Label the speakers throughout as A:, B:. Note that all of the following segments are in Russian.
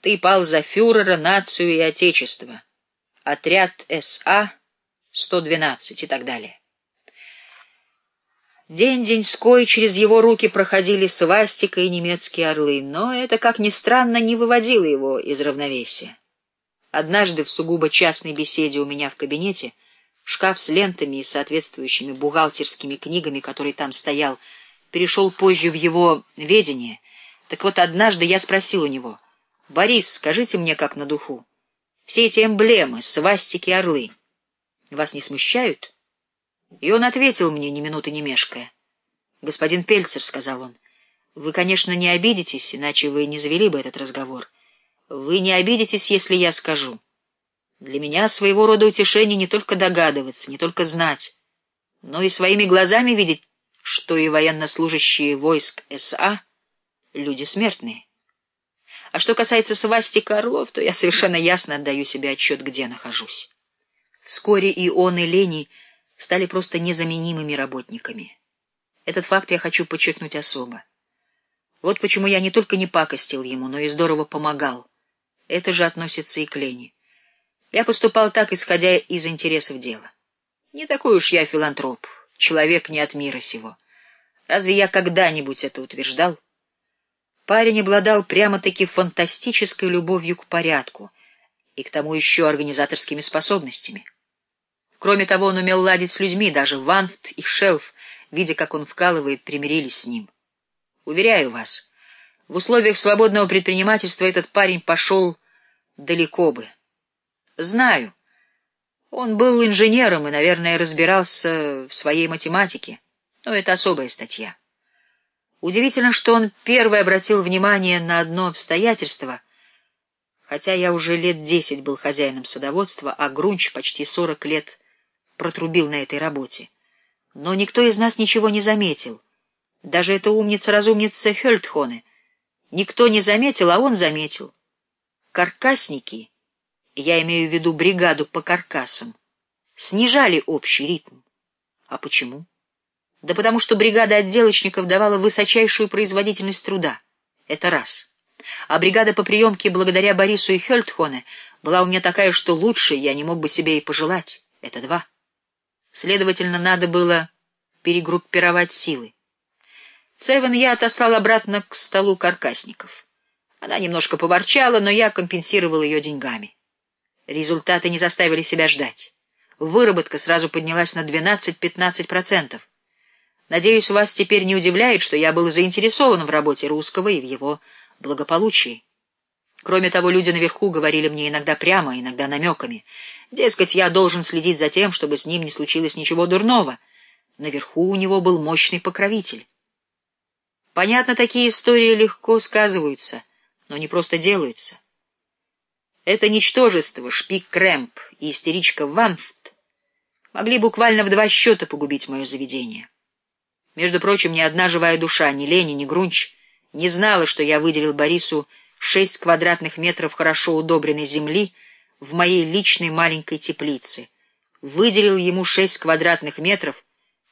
A: Ты пал за фюрера, нацию и отечество. Отряд СА 112 и так далее. День-деньской через его руки проходили свастика и немецкие орлы, но это, как ни странно, не выводило его из равновесия. Однажды в сугубо частной беседе у меня в кабинете шкаф с лентами и соответствующими бухгалтерскими книгами, который там стоял, перешел позже в его ведение. Так вот, однажды я спросил у него, «Борис, скажите мне, как на духу, все эти эмблемы, свастики, орлы, вас не смущают?» И он ответил мне, ни минуты не мешкая. «Господин Пельцер», — сказал он, — «вы, конечно, не обидитесь, иначе вы не завели бы этот разговор. Вы не обидитесь, если я скажу. Для меня своего рода утешение не только догадываться, не только знать, но и своими глазами видеть, что и военнослужащие войск СА — люди смертные. А что касается свастика орлов, то я совершенно ясно отдаю себе отчет, где нахожусь. Вскоре и он, и Лени — стали просто незаменимыми работниками. Этот факт я хочу подчеркнуть особо. Вот почему я не только не пакостил ему, но и здорово помогал. Это же относится и к Лене. Я поступал так, исходя из интересов дела. Не такой уж я филантроп, человек не от мира сего. Разве я когда-нибудь это утверждал? Парень обладал прямо-таки фантастической любовью к порядку и к тому еще организаторскими способностями. Кроме того, он умел ладить с людьми, даже Ванфт и Шелф, видя, как он вкалывает, примирились с ним. Уверяю вас, в условиях свободного предпринимательства этот парень пошел далеко бы. Знаю. Он был инженером и, наверное, разбирался в своей математике, но это особая статья. Удивительно, что он первый обратил внимание на одно обстоятельство, хотя я уже лет десять был хозяином садоводства, а Грунч почти сорок лет протрубил на этой работе. Но никто из нас ничего не заметил. Даже эта умница-разумница Хельтхоне. Никто не заметил, а он заметил. Каркасники, я имею в виду бригаду по каркасам, снижали общий ритм. А почему? Да потому что бригада отделочников давала высочайшую производительность труда. Это раз. А бригада по приемке благодаря Борису и Хельтхоне была у меня такая, что лучше я не мог бы себе и пожелать. Это два. Следовательно, надо было перегруппировать силы. Цевен я отослал обратно к столу каркасников. Она немножко поворчала, но я компенсировал ее деньгами. Результаты не заставили себя ждать. Выработка сразу поднялась на 12-15%. Надеюсь, вас теперь не удивляет, что я был заинтересован в работе русского и в его благополучии. Кроме того, люди наверху говорили мне иногда прямо, иногда намеками — Дескать, я должен следить за тем, чтобы с ним не случилось ничего дурного. Наверху у него был мощный покровитель. Понятно, такие истории легко сказываются, но не просто делаются. Это ничтожество, шпик Крэмп и истеричка Ванфт могли буквально в два счета погубить мое заведение. Между прочим, ни одна живая душа, ни Лени, ни Грунч, не знала, что я выделил Борису шесть квадратных метров хорошо удобренной земли — в моей личной маленькой теплице, выделил ему шесть квадратных метров,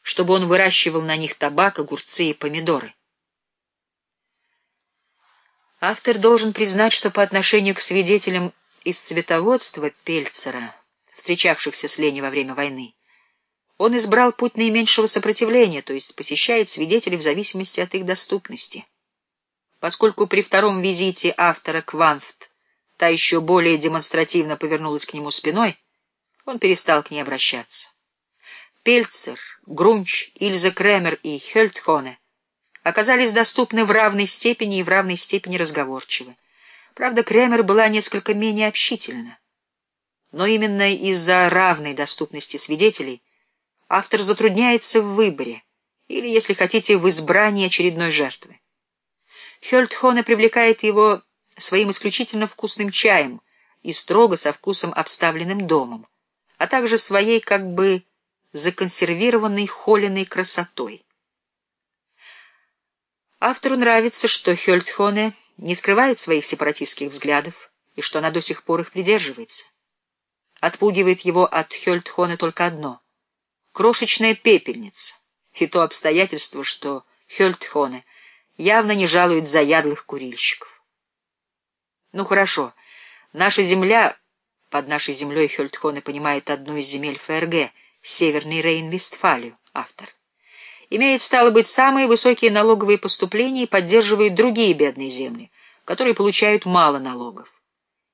A: чтобы он выращивал на них табак, огурцы и помидоры. Автор должен признать, что по отношению к свидетелям из цветоводства Пельцера, встречавшихся с Лени во время войны, он избрал путь наименьшего сопротивления, то есть посещает свидетелей в зависимости от их доступности. Поскольку при втором визите автора к Ванфт та еще более демонстративно повернулась к нему спиной, он перестал к ней обращаться. Пельцер, Грунч, Ильза Кремер и Хельтхоне оказались доступны в равной степени и в равной степени разговорчивы. Правда, Кремер была несколько менее общительна. Но именно из-за равной доступности свидетелей автор затрудняется в выборе, или, если хотите, в избрании очередной жертвы. Хельтхоне привлекает его своим исключительно вкусным чаем и строго со вкусом обставленным домом, а также своей как бы законсервированной холеной красотой. Автору нравится, что Хёльтхоне не скрывает своих сепаратистских взглядов и что она до сих пор их придерживается. Отпугивает его от Хёльтхоне только одно — крошечная пепельница, и то обстоятельство, что Хёльтхоне явно не жалует заядлых курильщиков. Ну хорошо, наша земля, под нашей землей Фельдхоне понимает одну из земель ФРГ, Северный Рейн-Вестфалию, автор. Имеет, стало быть, самые высокие налоговые поступления и поддерживает другие бедные земли, которые получают мало налогов.